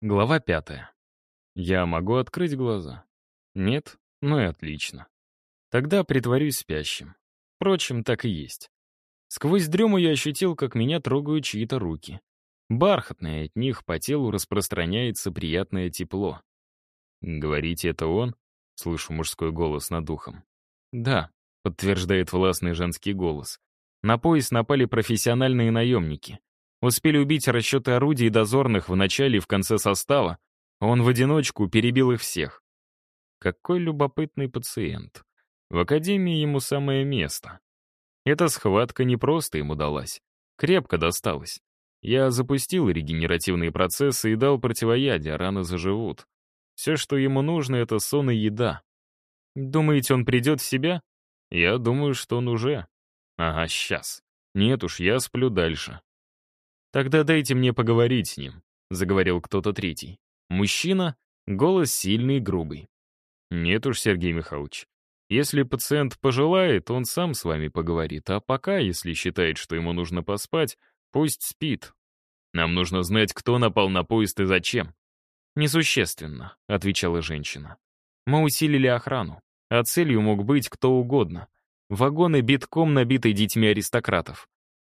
Глава пятая. Я могу открыть глаза? Нет? Ну и отлично. Тогда притворюсь спящим. Впрочем, так и есть. Сквозь дрему я ощутил, как меня трогают чьи-то руки. Бархатные, от них по телу распространяется приятное тепло. «Говорите, это он?» — слышу мужской голос над ухом. «Да», — подтверждает властный женский голос. На пояс напали профессиональные наемники. Успели убить расчеты орудий дозорных в начале и в конце состава, а он в одиночку перебил их всех. Какой любопытный пациент. В академии ему самое место. Эта схватка не просто ему далась. Крепко досталась. Я запустил регенеративные процессы и дал противоядие, раны заживут. Все, что ему нужно, это сон и еда. Думаете, он придет в себя? Я думаю, что он уже. Ага, сейчас. Нет уж, я сплю дальше. «Тогда дайте мне поговорить с ним», — заговорил кто-то третий. Мужчина, голос сильный и грубый. «Нет уж, Сергей Михайлович. Если пациент пожелает, он сам с вами поговорит, а пока, если считает, что ему нужно поспать, пусть спит. Нам нужно знать, кто напал на поезд и зачем». «Несущественно», — отвечала женщина. «Мы усилили охрану, а целью мог быть кто угодно. Вагоны битком набиты детьми аристократов.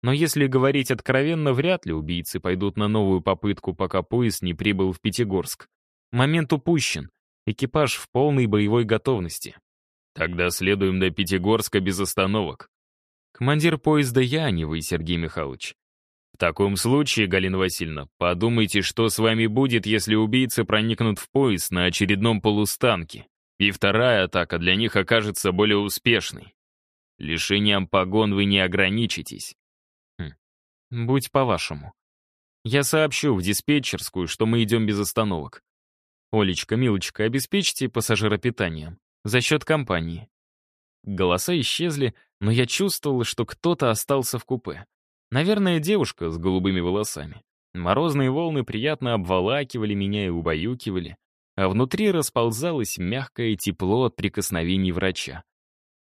Но если говорить откровенно, вряд ли убийцы пойдут на новую попытку, пока поезд не прибыл в Пятигорск. Момент упущен. Экипаж в полной боевой готовности. Тогда следуем до Пятигорска без остановок. Командир поезда я, а не вы, Сергей Михайлович. В таком случае, Галина Васильевна, подумайте, что с вами будет, если убийцы проникнут в поезд на очередном полустанке, и вторая атака для них окажется более успешной. Лишением погон вы не ограничитесь. Будь по-вашему. Я сообщу в диспетчерскую, что мы идем без остановок. Олечка, милочка, обеспечьте пассажиропитанием. За счет компании. Голоса исчезли, но я чувствовал, что кто-то остался в купе. Наверное, девушка с голубыми волосами. Морозные волны приятно обволакивали меня и убаюкивали, а внутри расползалось мягкое тепло от прикосновений врача.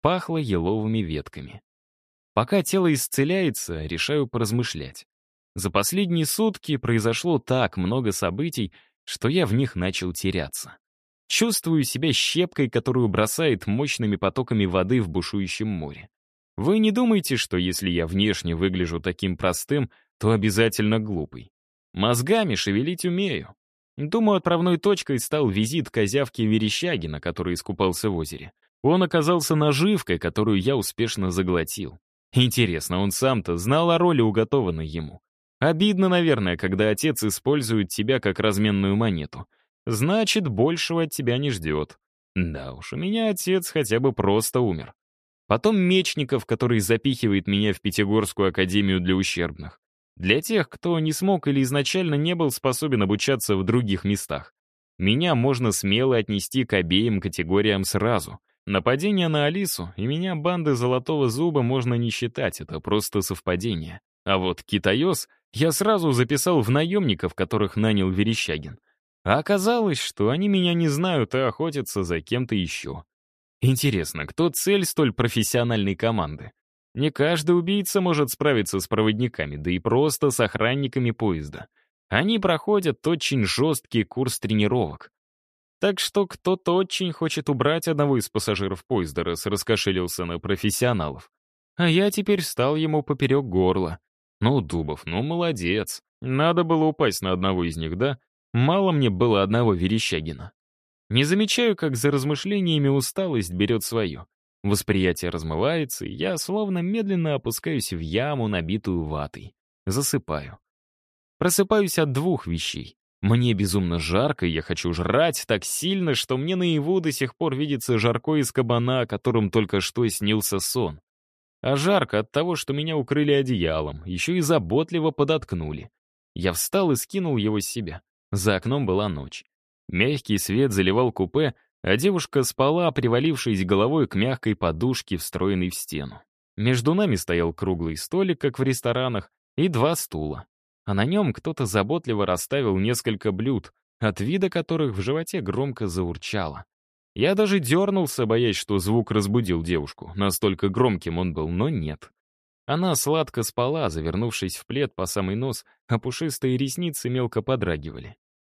Пахло еловыми ветками. Пока тело исцеляется, решаю поразмышлять. За последние сутки произошло так много событий, что я в них начал теряться. Чувствую себя щепкой, которую бросает мощными потоками воды в бушующем море. Вы не думайте, что если я внешне выгляжу таким простым, то обязательно глупый. Мозгами шевелить умею. Думаю, отправной точкой стал визит козявки Верещагина, который искупался в озере. Он оказался наживкой, которую я успешно заглотил. Интересно, он сам-то знал о роли, уготованной ему. Обидно, наверное, когда отец использует тебя как разменную монету. Значит, большего от тебя не ждет. Да уж, у меня отец хотя бы просто умер. Потом Мечников, который запихивает меня в Пятигорскую академию для ущербных. Для тех, кто не смог или изначально не был способен обучаться в других местах. Меня можно смело отнести к обеим категориям сразу. Нападение на Алису и меня банды Золотого Зуба можно не считать, это просто совпадение. А вот Китаёс я сразу записал в наемников, которых нанял Верещагин. А оказалось, что они меня не знают и охотятся за кем-то еще. Интересно, кто цель столь профессиональной команды? Не каждый убийца может справиться с проводниками, да и просто с охранниками поезда. Они проходят очень жесткий курс тренировок. Так что кто-то очень хочет убрать одного из пассажиров поезда, раз раскошелился на профессионалов. А я теперь стал ему поперек горла. Ну, Дубов, ну молодец. Надо было упасть на одного из них, да? Мало мне было одного Верещагина. Не замечаю, как за размышлениями усталость берет свое. Восприятие размывается, и я словно медленно опускаюсь в яму, набитую ватой. Засыпаю. Просыпаюсь от двух вещей. Мне безумно жарко, и я хочу жрать так сильно, что мне наяву до сих пор видится жарко из кабана, о котором только что снился сон. А жарко от того, что меня укрыли одеялом, еще и заботливо подоткнули. Я встал и скинул его с себя. За окном была ночь. Мягкий свет заливал купе, а девушка спала, привалившись головой к мягкой подушке, встроенной в стену. Между нами стоял круглый столик, как в ресторанах, и два стула а на нем кто-то заботливо расставил несколько блюд, от вида которых в животе громко заурчало. Я даже дернулся, боясь, что звук разбудил девушку, настолько громким он был, но нет. Она сладко спала, завернувшись в плед по самый нос, а пушистые ресницы мелко подрагивали.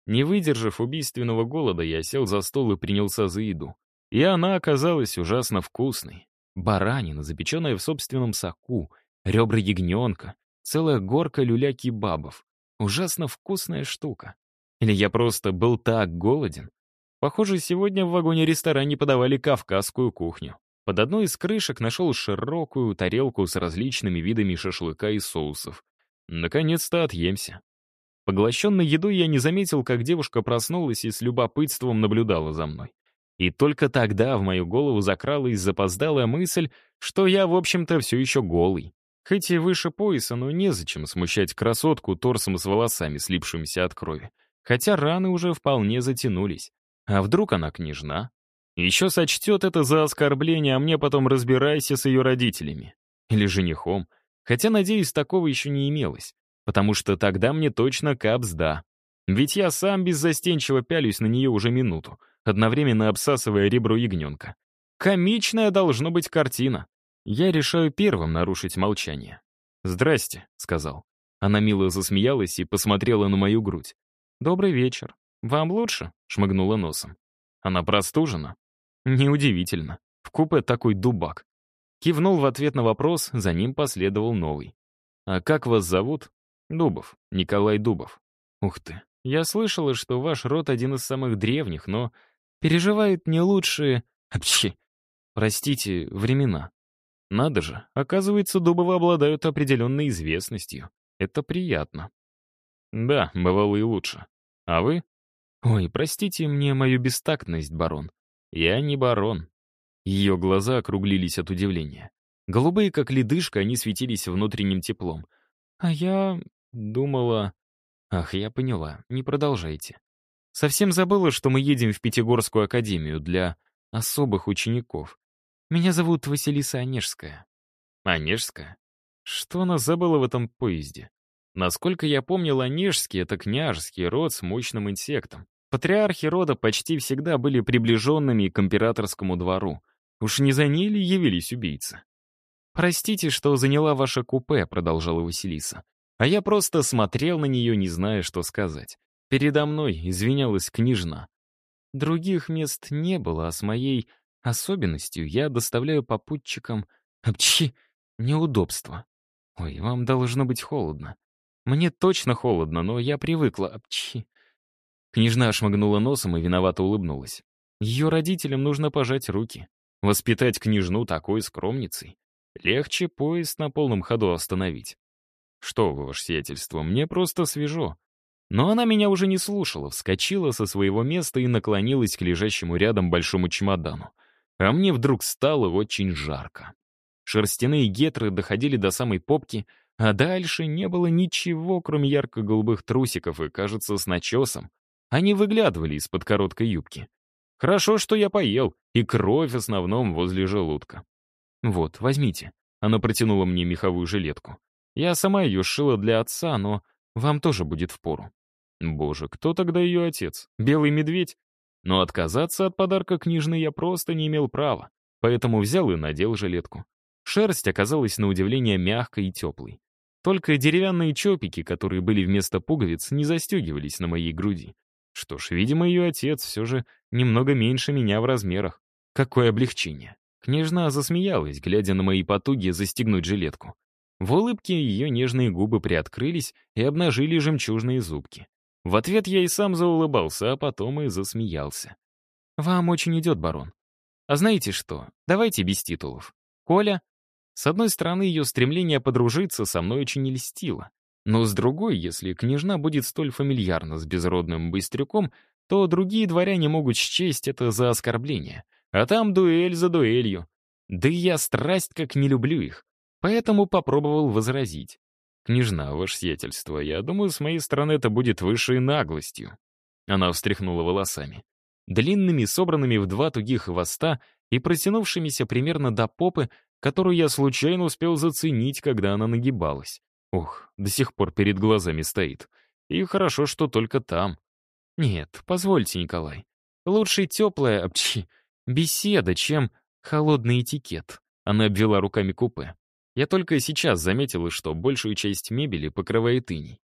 Не выдержав убийственного голода, я сел за стол и принялся за еду. И она оказалась ужасно вкусной. Баранина, запеченная в собственном соку, ребра ягненка, целая горка люля-кебабов. Ужасно вкусная штука. Или я просто был так голоден? Похоже, сегодня в вагоне-ресторане подавали кавказскую кухню. Под одной из крышек нашел широкую тарелку с различными видами шашлыка и соусов. Наконец-то отъемся. Поглощенной едой я не заметил, как девушка проснулась и с любопытством наблюдала за мной. И только тогда в мою голову закралась запоздалая мысль, что я, в общем-то, все еще голый. Хоть и выше пояса, но незачем смущать красотку торсом с волосами, слипшимися от крови. Хотя раны уже вполне затянулись. А вдруг она княжна? Еще сочтет это за оскорбление, а мне потом разбирайся с ее родителями. Или женихом. Хотя, надеюсь, такого еще не имелось потому что тогда мне точно капсда. Ведь я сам беззастенчиво пялюсь на нее уже минуту, одновременно обсасывая ребро ягненка. Комичная должна быть картина. Я решаю первым нарушить молчание. «Здрасте», — сказал. Она мило засмеялась и посмотрела на мою грудь. «Добрый вечер. Вам лучше?» — шмыгнула носом. Она простужена? Неудивительно. В купе такой дубак. Кивнул в ответ на вопрос, за ним последовал новый. «А как вас зовут?» Дубов. Николай Дубов. Ух ты. Я слышала, что ваш род один из самых древних, но переживает не лучшие... Апчхи. Простите, времена. Надо же, оказывается, Дубовы обладают определенной известностью. Это приятно. Да, бывало и лучше. А вы? Ой, простите мне мою бестактность, барон. Я не барон. Ее глаза округлились от удивления. Голубые, как ледышка, они светились внутренним теплом. А я Думала... Ах, я поняла, не продолжайте. Совсем забыла, что мы едем в Пятигорскую академию для особых учеников. Меня зовут Василиса Онежская. Онежская? Что она забыла в этом поезде? Насколько я помнил, Онежский — это княжеский род с мощным инсектом. Патриархи рода почти всегда были приближенными к императорскому двору. Уж не за ней ли явились убийцы? «Простите, что заняла ваше купе», — продолжала Василиса. А я просто смотрел на нее, не зная, что сказать. Передо мной извинялась княжна. Других мест не было, а с моей особенностью я доставляю попутчикам... Апчи! Неудобства. Ой, вам должно быть холодно. Мне точно холодно, но я привыкла. Апчи! Княжна шмыгнула носом и виновато улыбнулась. Ее родителям нужно пожать руки. Воспитать княжну такой скромницей. Легче поезд на полном ходу остановить. «Что вы, ваше сиятельство, мне просто свежо». Но она меня уже не слушала, вскочила со своего места и наклонилась к лежащему рядом большому чемодану. А мне вдруг стало очень жарко. Шерстяные гетры доходили до самой попки, а дальше не было ничего, кроме ярко-голубых трусиков и, кажется, с начесом. Они выглядывали из-под короткой юбки. Хорошо, что я поел, и кровь в основном возле желудка. «Вот, возьмите». Она протянула мне меховую жилетку. Я сама ее сшила для отца, но вам тоже будет впору. Боже, кто тогда ее отец? Белый медведь? Но отказаться от подарка книжной я просто не имел права, поэтому взял и надел жилетку. Шерсть оказалась на удивление мягкой и теплой. Только деревянные чопики, которые были вместо пуговиц, не застегивались на моей груди. Что ж, видимо, ее отец все же немного меньше меня в размерах. Какое облегчение. Княжна засмеялась, глядя на мои потуги застегнуть жилетку. В улыбке ее нежные губы приоткрылись и обнажили жемчужные зубки. В ответ я и сам заулыбался, а потом и засмеялся. «Вам очень идет, барон. А знаете что? Давайте без титулов. Коля...» С одной стороны, ее стремление подружиться со мной очень льстило. Но с другой, если княжна будет столь фамильярна с безродным быстрюком, то другие дворяне могут счесть это за оскорбление. А там дуэль за дуэлью. Да я страсть как не люблю их. Поэтому попробовал возразить. «Княжна, ваше сиятельство, я думаю, с моей стороны это будет высшей наглостью». Она встряхнула волосами. Длинными, собранными в два тугих хвоста и протянувшимися примерно до попы, которую я случайно успел заценить, когда она нагибалась. Ох, до сих пор перед глазами стоит. И хорошо, что только там. Нет, позвольте, Николай. Лучше теплая обчи, беседа, чем холодный этикет. Она обвела руками купе. Я только сейчас заметила, что большую часть мебели покрывает иней.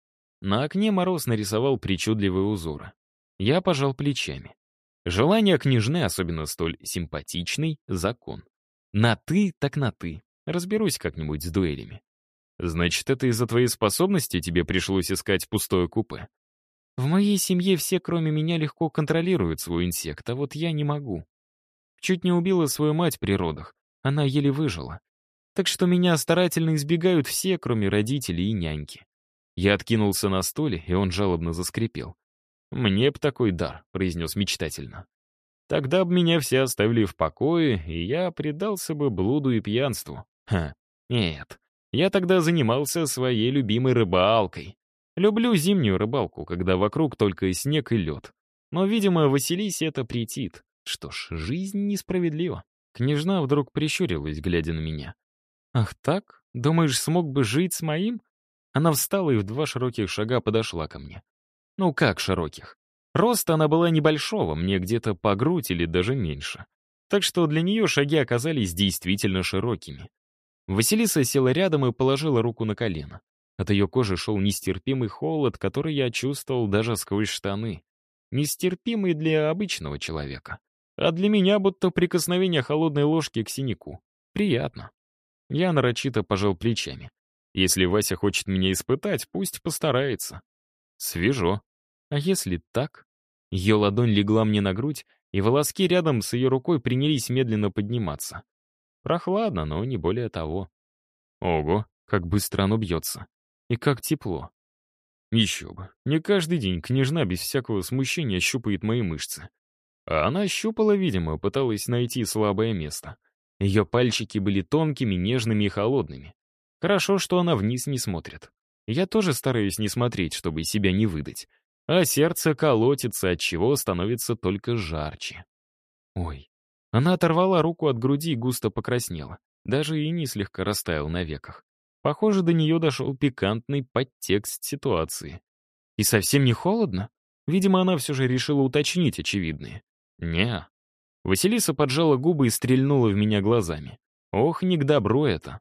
На окне мороз нарисовал причудливые узоры. Я пожал плечами. Желание княжны, особенно столь симпатичный, закон. На «ты» так на «ты». Разберусь как-нибудь с дуэлями. Значит, это из-за твоей способности тебе пришлось искать пустое купе? В моей семье все, кроме меня, легко контролируют свой инсект, а вот я не могу. Чуть не убила свою мать при родах. Она еле выжила. Так что меня старательно избегают все, кроме родителей и няньки. Я откинулся на стуле, и он жалобно заскрипел. «Мне б такой дар», — произнес мечтательно. «Тогда б меня все оставили в покое, и я предался бы блуду и пьянству. Ха, нет. Я тогда занимался своей любимой рыбалкой. Люблю зимнюю рыбалку, когда вокруг только снег и лед. Но, видимо, Василисе это претит. Что ж, жизнь несправедлива. Княжна вдруг прищурилась, глядя на меня. «Ах так? Думаешь, смог бы жить с моим?» Она встала и в два широких шага подошла ко мне. Ну как широких? Рост она была небольшого, мне где-то по грудь или даже меньше. Так что для нее шаги оказались действительно широкими. Василиса села рядом и положила руку на колено. От ее кожи шел нестерпимый холод, который я чувствовал даже сквозь штаны. Нестерпимый для обычного человека. А для меня будто прикосновение холодной ложки к синяку. Приятно. Я нарочито пожал плечами. Если Вася хочет меня испытать, пусть постарается. Свежо. А если так? Ее ладонь легла мне на грудь, и волоски рядом с ее рукой принялись медленно подниматься. Прохладно, но не более того. Ого, как быстро оно бьется. И как тепло. Еще бы. Не каждый день княжна без всякого смущения щупает мои мышцы. А она щупала, видимо, пыталась найти слабое место. Ее пальчики были тонкими, нежными и холодными. Хорошо, что она вниз не смотрит. Я тоже стараюсь не смотреть, чтобы себя не выдать. А сердце колотится, от чего становится только жарче. Ой. Она оторвала руку от груди и густо покраснела. Даже и не слегка растаял на веках. Похоже, до нее дошел пикантный подтекст ситуации. И совсем не холодно? Видимо, она все же решила уточнить очевидное. не Василиса поджала губы и стрельнула в меня глазами. Ох, не к добру это.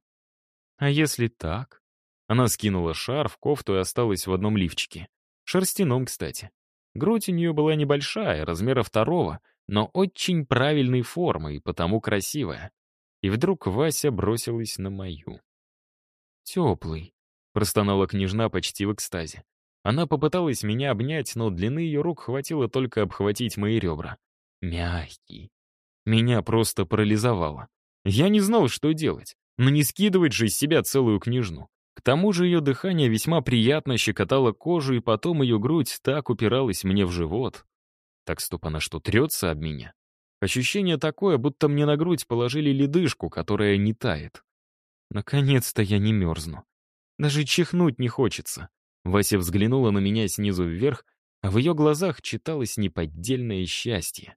А если так? Она скинула шарф, кофту и осталась в одном лифчике. Шерстяном, кстати. Грудь у нее была небольшая, размера второго, но очень правильной формы и потому красивая. И вдруг Вася бросилась на мою. «Теплый», — простонала княжна почти в экстазе. Она попыталась меня обнять, но длины ее рук хватило только обхватить мои ребра. Мягкий. Меня просто парализовало. Я не знал, что делать, но не скидывать же из себя целую княжну. К тому же ее дыхание весьма приятно щекотало кожу, и потом ее грудь так упиралась мне в живот. Так стоп, она что, трется об меня? Ощущение такое, будто мне на грудь положили ледышку, которая не тает. Наконец-то я не мерзну. Даже чихнуть не хочется. Вася взглянула на меня снизу вверх, а в ее глазах читалось неподдельное счастье.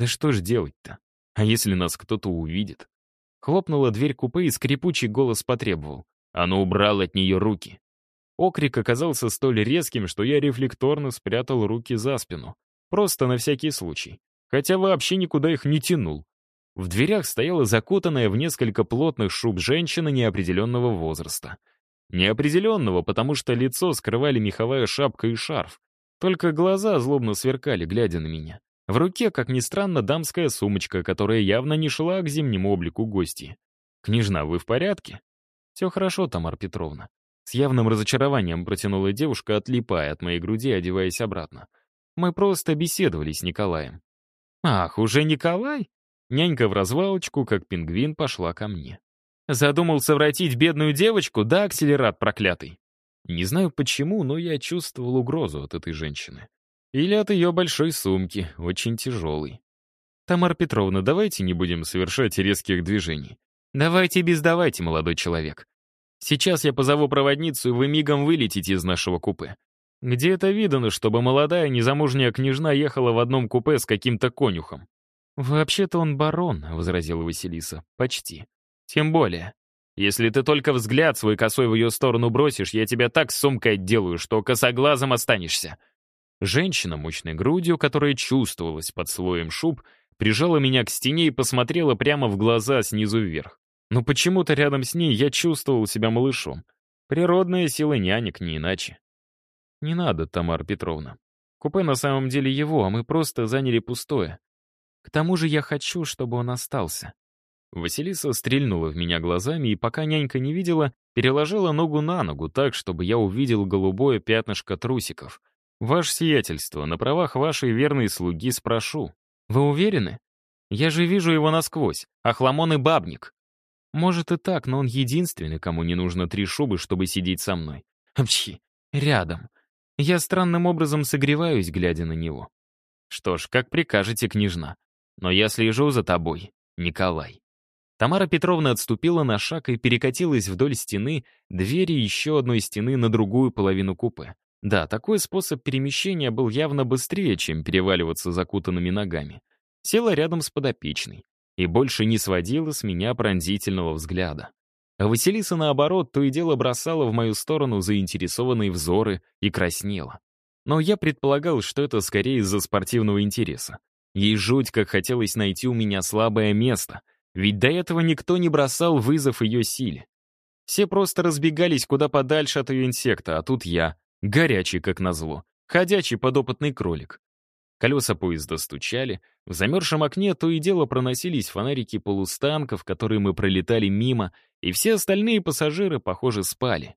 Да что ж делать-то? А если нас кто-то увидит? Хлопнула дверь купе, и скрипучий голос потребовал. Оно убрал от нее руки. Окрик оказался столь резким, что я рефлекторно спрятал руки за спину. Просто на всякий случай. Хотя вообще никуда их не тянул. В дверях стояла закутанная в несколько плотных шуб женщина неопределенного возраста. Неопределенного, потому что лицо скрывали меховая шапка и шарф. Только глаза злобно сверкали, глядя на меня. В руке, как ни странно, дамская сумочка, которая явно не шла к зимнему облику гости. «Княжна, вы в порядке?» «Все хорошо, Тамара Петровна». С явным разочарованием протянула девушка, отлипая от моей груди, одеваясь обратно. «Мы просто беседовали с Николаем». «Ах, уже Николай?» Нянька в развалочку, как пингвин, пошла ко мне. Задумал совратить бедную девочку, да, акселерат проклятый? Не знаю почему, но я чувствовал угрозу от этой женщины. Или от ее большой сумки, очень тяжелой. «Тамара Петровна, давайте не будем совершать резких движений. Давайте без давайте, молодой человек. Сейчас я позову проводницу, и вы мигом вылетите из нашего купе. Где это видано, чтобы молодая незамужняя княжна ехала в одном купе с каким-то конюхом? «Вообще-то он барон», — возразила Василиса. «Почти. Тем более. Если ты только взгляд свой косой в ее сторону бросишь, я тебя так сумкой отделаю, что косоглазом останешься». Женщина, мощной грудью, которая чувствовалась под слоем шуб, прижала меня к стене и посмотрела прямо в глаза снизу вверх. Но почему-то рядом с ней я чувствовал себя малышом. Природная сила нянек, не иначе. «Не надо, Тамара Петровна. Купе на самом деле его, а мы просто заняли пустое. К тому же я хочу, чтобы он остался». Василиса стрельнула в меня глазами, и пока нянька не видела, переложила ногу на ногу так, чтобы я увидел голубое пятнышко трусиков. «Ваше сиятельство, на правах вашей верной слуги спрошу. Вы уверены? Я же вижу его насквозь, охламон и бабник». «Может и так, но он единственный, кому не нужно три шубы, чтобы сидеть со мной. Апчхи, рядом. Я странным образом согреваюсь, глядя на него. Что ж, как прикажете, княжна. Но я слежу за тобой, Николай. Тамара Петровна отступила на шаг и перекатилась вдоль стены, двери еще одной стены на другую половину купе. Да, такой способ перемещения был явно быстрее, чем переваливаться закутанными ногами. Села рядом с подопечной и больше не сводила с меня пронзительного взгляда. А Василиса, наоборот, то и дело бросала в мою сторону заинтересованные взоры и краснела. Но я предполагал, что это скорее из-за спортивного интереса. Ей жуть, как хотелось найти у меня слабое место, ведь до этого никто не бросал вызов ее силе. Все просто разбегались куда подальше от ее инсекта, а тут я, горячий как назло, ходячий подопытный кролик. Колеса поезда стучали, в замерзшем окне то и дело проносились фонарики полустанков, которые мы пролетали мимо, и все остальные пассажиры, похоже, спали.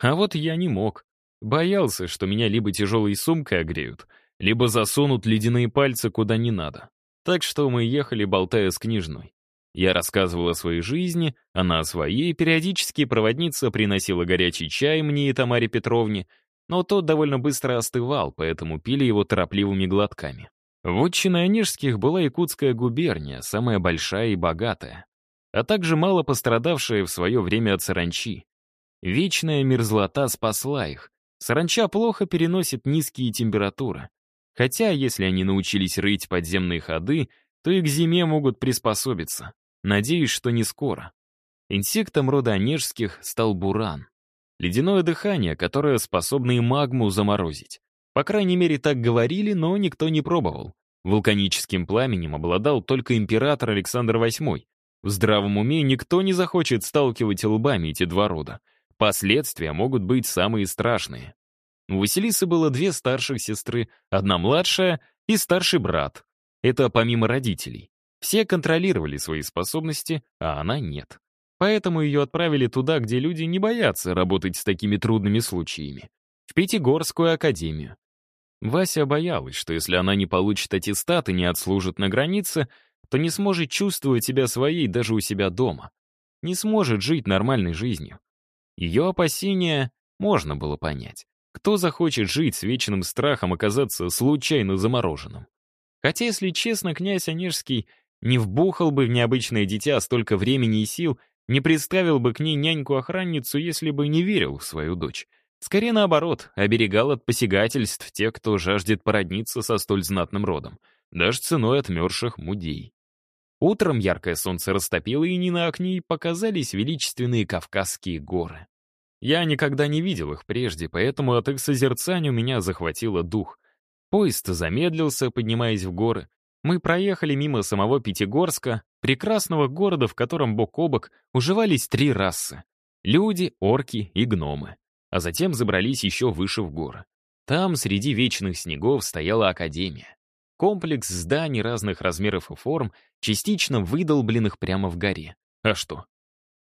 А вот я не мог. Боялся, что меня либо тяжелой сумкой огреют, либо засунут ледяные пальцы куда не надо. Так что мы ехали, болтая с книжной. Я рассказывал о своей жизни, она о своей, периодически проводница приносила горячий чай мне и Тамаре Петровне, но тот довольно быстро остывал, поэтому пили его торопливыми глотками. Вотчиной Онежских была Якутская губерния, самая большая и богатая, а также мало пострадавшая в свое время от саранчи. Вечная мерзлота спасла их. Саранча плохо переносит низкие температуры. Хотя, если они научились рыть подземные ходы, то и к зиме могут приспособиться. Надеюсь, что не скоро. Инсектом рода онежских стал буран. Ледяное дыхание, которое способно и магму заморозить. По крайней мере, так говорили, но никто не пробовал. Вулканическим пламенем обладал только император Александр VIII. В здравом уме никто не захочет сталкивать лбами эти два рода. Последствия могут быть самые страшные. У Василисы было две старших сестры, одна младшая и старший брат. Это помимо родителей. Все контролировали свои способности, а она нет. Поэтому ее отправили туда, где люди не боятся работать с такими трудными случаями. В Пятигорскую академию. Вася боялась, что если она не получит аттестат и не отслужит на границе, то не сможет чувствовать себя своей даже у себя дома. Не сможет жить нормальной жизнью. Ее опасения можно было понять. Кто захочет жить с вечным страхом оказаться случайно замороженным? Хотя, если честно, князь Онежский не вбухал бы в необычное дитя столько времени и сил, не представил бы к ней няньку-охранницу, если бы не верил в свою дочь. Скорее наоборот, оберегал от посягательств тех, кто жаждет породниться со столь знатным родом, даже ценой отмерших мудей. Утром яркое солнце растопило, и не на окне показались величественные Кавказские горы. Я никогда не видел их прежде, поэтому от их созерцания у меня захватило дух. Поезд замедлился, поднимаясь в горы. Мы проехали мимо самого Пятигорска, прекрасного города, в котором бок о бок уживались три расы — люди, орки и гномы. А затем забрались еще выше в горы. Там, среди вечных снегов, стояла академия. Комплекс зданий разных размеров и форм, частично выдолбленных прямо в горе. А что?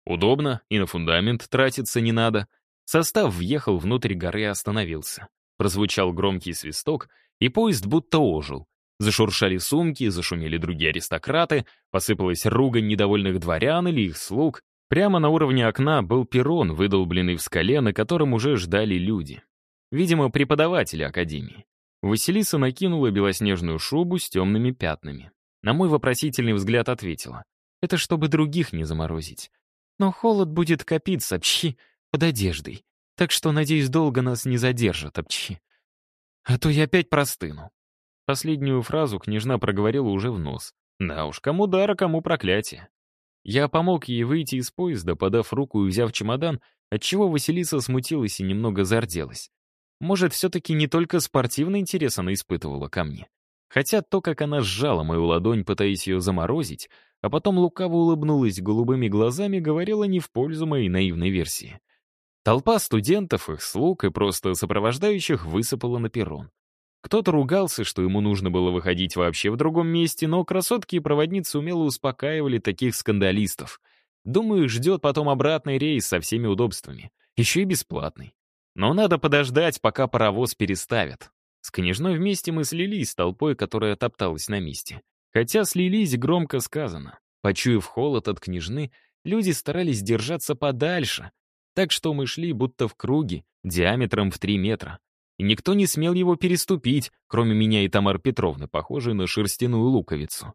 Удобно, и на фундамент тратиться не надо. Состав въехал внутрь горы и остановился. Прозвучал громкий свисток, и поезд будто ожил. Зашуршали сумки, зашумели другие аристократы, посыпалась ругань недовольных дворян или их слуг. Прямо на уровне окна был перрон, выдолбленный в скале, на котором уже ждали люди. Видимо, преподаватели академии. Василиса накинула белоснежную шубу с темными пятнами. На мой вопросительный взгляд ответила. «Это чтобы других не заморозить. Но холод будет копиться, пчхи, под одеждой. Так что, надеюсь, долго нас не задержат, апчхи. А то я опять простыну». Последнюю фразу княжна проговорила уже в нос. Да уж, кому дар, а кому проклятие. Я помог ей выйти из поезда, подав руку и взяв чемодан, отчего Василиса смутилась и немного зарделась. Может, все-таки не только спортивный интерес она испытывала ко мне. Хотя то, как она сжала мою ладонь, пытаясь ее заморозить, а потом лукаво улыбнулась голубыми глазами, говорила не в пользу моей наивной версии. Толпа студентов, их слуг и просто сопровождающих высыпала на перрон. Кто-то ругался, что ему нужно было выходить вообще в другом месте, но красотки и проводницы умело успокаивали таких скандалистов. Думаю, ждет потом обратный рейс со всеми удобствами. Еще и бесплатный. Но надо подождать, пока паровоз переставят. С княжной вместе мы слились с толпой, которая топталась на месте. Хотя слились громко сказано. Почуяв холод от княжны, люди старались держаться подальше, так что мы шли будто в круге, диаметром в три метра. И никто не смел его переступить, кроме меня и Тамар Петровны, похожей на шерстяную луковицу.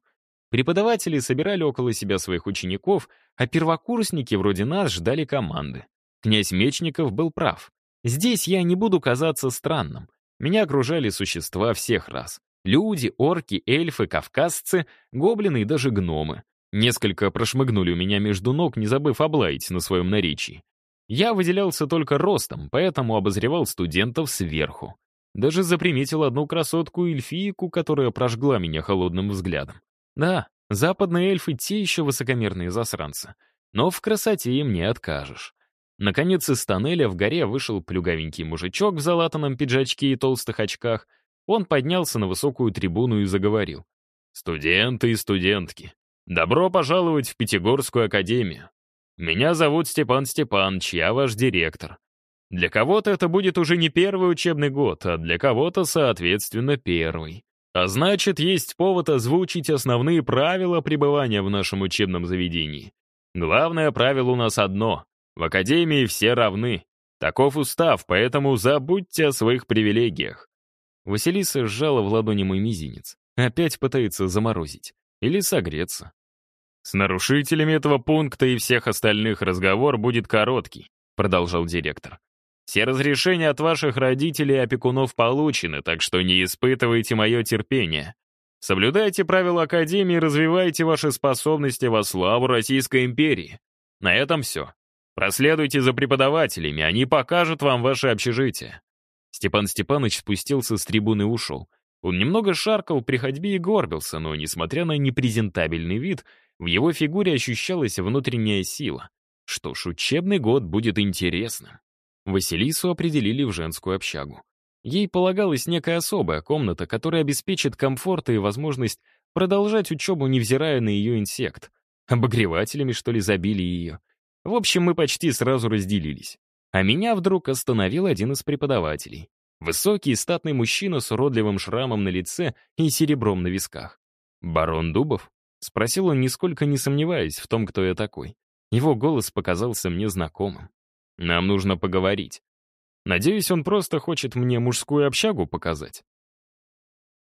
Преподаватели собирали около себя своих учеников, а первокурсники вроде нас ждали команды. Князь Мечников был прав. Здесь я не буду казаться странным. Меня окружали существа всех рас. Люди, орки, эльфы, кавказцы, гоблины и даже гномы. Несколько прошмыгнули у меня между ног, не забыв облаять на своем наречии. Я выделялся только ростом, поэтому обозревал студентов сверху. Даже заприметил одну красотку-эльфийку, которая прожгла меня холодным взглядом. Да, западные эльфы — те еще высокомерные засранцы. Но в красоте им не откажешь. Наконец из тоннеля в горе вышел плюгавенький мужичок в залатанном пиджачке и толстых очках. Он поднялся на высокую трибуну и заговорил. «Студенты и студентки, добро пожаловать в Пятигорскую академию. Меня зовут Степан Степанович, я ваш директор. Для кого-то это будет уже не первый учебный год, а для кого-то, соответственно, первый. А значит, есть повод озвучить основные правила пребывания в нашем учебном заведении. Главное правило у нас одно. В академии все равны. Таков устав, поэтому забудьте о своих привилегиях. Василиса сжала в ладони мой мизинец. Опять пытается заморозить. Или согреться. «С нарушителями этого пункта и всех остальных разговор будет короткий», продолжал директор. «Все разрешения от ваших родителей и опекунов получены, так что не испытывайте мое терпение. Соблюдайте правила Академии и развивайте ваши способности во славу Российской империи. На этом все. Проследуйте за преподавателями, они покажут вам ваше общежитие». Степан Степанович спустился с трибуны и ушел. Он немного шаркал при ходьбе и горбился, но, несмотря на непрезентабельный вид, в его фигуре ощущалась внутренняя сила. Что ж, учебный год будет интересным. Василису определили в женскую общагу. Ей полагалась некая особая комната, которая обеспечит комфорт и возможность продолжать учебу, невзирая на ее инсект. Обогревателями, что ли, забили ее. В общем, мы почти сразу разделились. А меня вдруг остановил один из преподавателей. Высокий статный мужчина с уродливым шрамом на лице и серебром на висках. Барон Дубов? Спросил он, нисколько не сомневаясь в том, кто я такой. Его голос показался мне знакомым. «Нам нужно поговорить. Надеюсь, он просто хочет мне мужскую общагу показать.